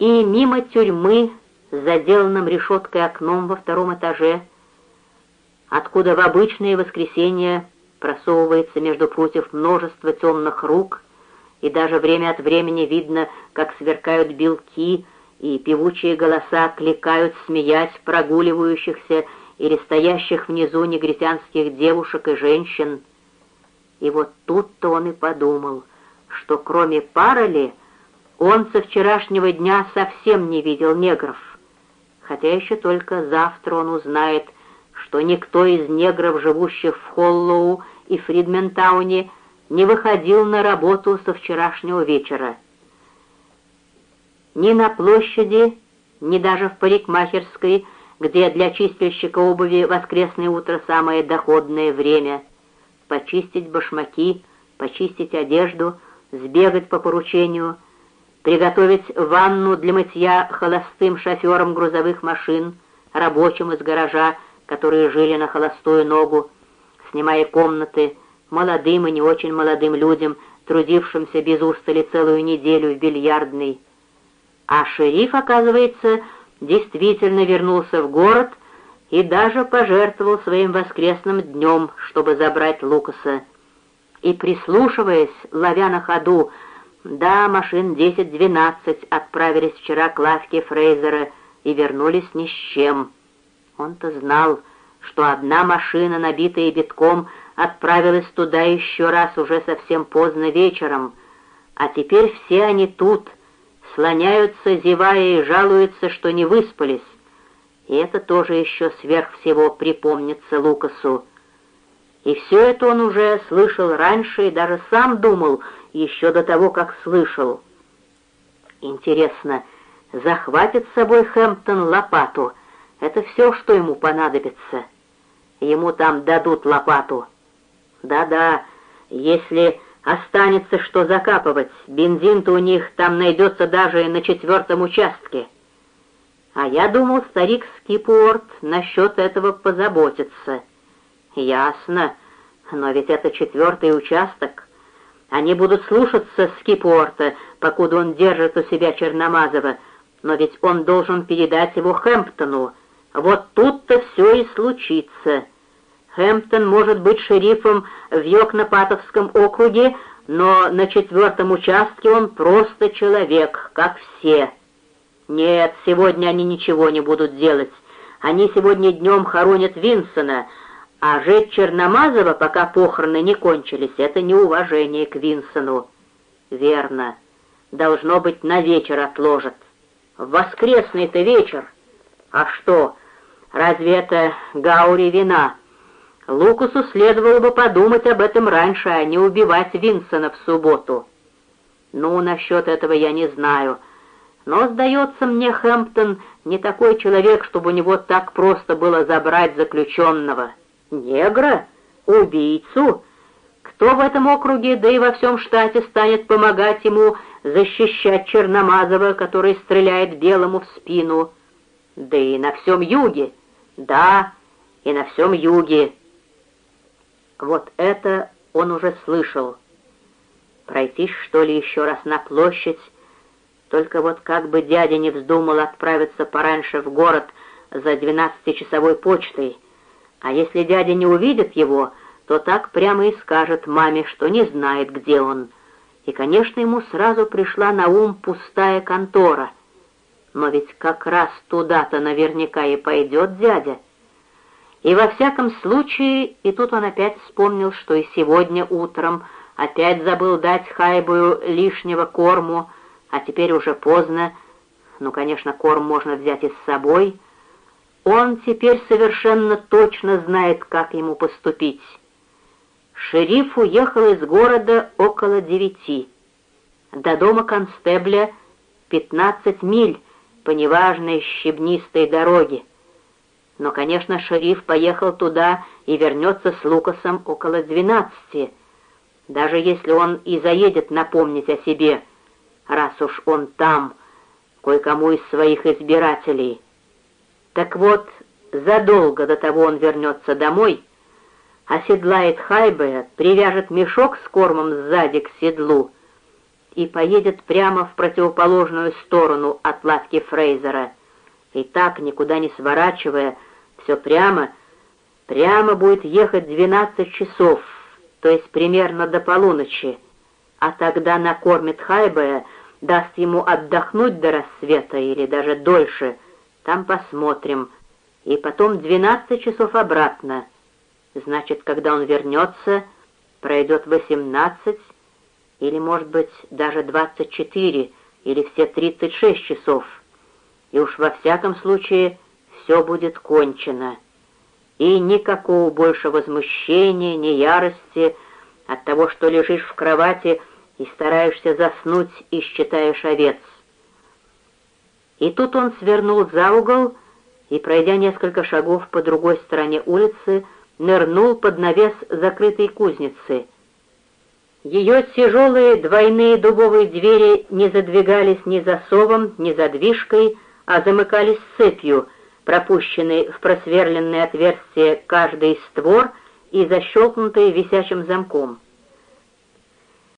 и мимо тюрьмы с заделанным решеткой окном во втором этаже, откуда в обычные воскресенья просовывается между прутьев множество темных рук, и даже время от времени видно, как сверкают белки, и певучие голоса кликают, смеясь, прогуливающихся или стоящих внизу негритянских девушек и женщин. И вот тут-то он и подумал, что кроме пароли он со вчерашнего дня совсем не видел негров, хотя еще только завтра он узнает, что никто из негров, живущих в Холлоу и Фридментауне, не выходил на работу со вчерашнего вечера. Ни на площади, ни даже в парикмахерской, где для чистильщика обуви воскресное утро самое доходное время. Почистить башмаки, почистить одежду, сбегать по поручению — приготовить ванну для мытья холостым шоферам грузовых машин, рабочим из гаража, которые жили на холостую ногу, снимая комнаты молодым и не очень молодым людям, трудившимся без устали целую неделю в бильярдной. А шериф, оказывается, действительно вернулся в город и даже пожертвовал своим воскресным днем, чтобы забрать Лукаса. И, прислушиваясь, ловя на ходу, да, машин 10-12 отправились вчера к лавке Фрейзера и вернулись ни с чем. Он-то знал, что одна машина, набитая битком, отправилась туда еще раз уже совсем поздно вечером, а теперь все они тут, слоняются, зевая и жалуются, что не выспались. И это тоже еще сверх всего припомнится Лукасу. И все это он уже слышал раньше и даже сам думал — еще до того, как слышал. Интересно, захватит с собой Хэмптон лопату? Это все, что ему понадобится. Ему там дадут лопату. Да-да, если останется что закапывать, бензин-то у них там найдется даже на четвертом участке. А я думал, старик Скипуорт насчет этого позаботится. Ясно, но ведь это четвертый участок. Они будут слушаться Скипорта, покуда он держит у себя Черномазова, но ведь он должен передать его Хэмптону. Вот тут-то все и случится. Хэмптон может быть шерифом в Йокнопатовском округе, но на четвертом участке он просто человек, как все. Нет, сегодня они ничего не будут делать. Они сегодня днем хоронят Винсона, а жить Черномазова, пока похороны не кончились, это неуважение к Винсону. Верно. Должно быть, на вечер отложат. В воскресный-то вечер. А что, разве это Гаури вина? Лукусу следовало бы подумать об этом раньше, а не убивать Винсона в субботу. Ну, насчет этого я не знаю. Но, сдается мне, Хэмптон не такой человек, чтобы у него так просто было забрать заключенного». Негра? Убийцу? Кто в этом округе, да и во всем штате станет помогать ему защищать Черномазова, который стреляет белому в спину? Да и на всем юге. Да, и на всем юге. Вот это он уже слышал. Пройтись, что ли, еще раз на площадь? Только вот как бы дядя не вздумал отправиться пораньше в город за двенадцатичасовой почтой — а если дядя не увидит его, то так прямо и скажет маме, что не знает, где он. И, конечно, ему сразу пришла на ум пустая контора. Но ведь как раз туда-то наверняка и пойдет дядя. И во всяком случае, и тут он опять вспомнил, что и сегодня утром опять забыл дать Хайбую лишнего корму, а теперь уже поздно. Ну, конечно, корм можно взять и с собой — он теперь совершенно точно знает, как ему поступить. Шериф уехал из города около девяти. До дома констебля пятнадцать миль по неважной щебнистой дороге. Но, конечно, шериф поехал туда и вернется с Лукасом около двенадцати, даже если он и заедет напомнить о себе, раз уж он там, кое-кому из своих избирателей — так вот, задолго до того он вернется домой, оседлает Хайбе, привяжет мешок с кормом сзади к седлу и поедет прямо в противоположную сторону от лавки Фрейзера. И так, никуда не сворачивая, все прямо, прямо будет ехать 12 часов, то есть примерно до полуночи, а тогда накормит Хайбая, даст ему отдохнуть до рассвета или даже дольше, там посмотрим, и потом 12 часов обратно. Значит, когда он вернется, пройдет 18 или, может быть, даже 24 или все 36 часов, и уж во всяком случае все будет кончено. И никакого больше возмущения, ни ярости от того, что лежишь в кровати и стараешься заснуть и считаешь овец. И тут он свернул за угол и, пройдя несколько шагов по другой стороне улицы, нырнул под навес закрытой кузницы. Ее тяжелые двойные дубовые двери не задвигались ни засовом, ни задвижкой, а замыкались цепью, пропущенной в просверленное отверстие каждый створ и защелкнутой висячим замком.